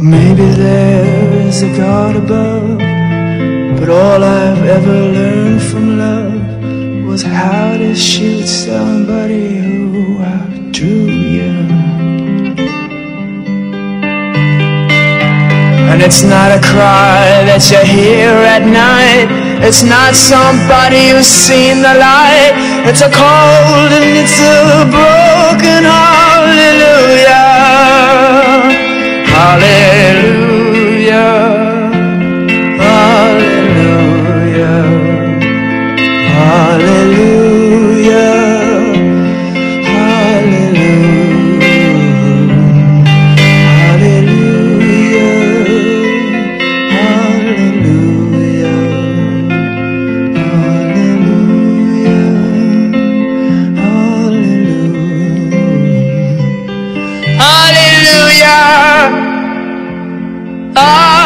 Maybe there is a God above, but all I've ever learned from love was how to shoot somebody who outdrew you. And it's not a cry that you hear at night. It's not somebody who's seen the light. It's a cold and it's a broken hallelujah. Hallelujah. Hallelujah. Hallelujah.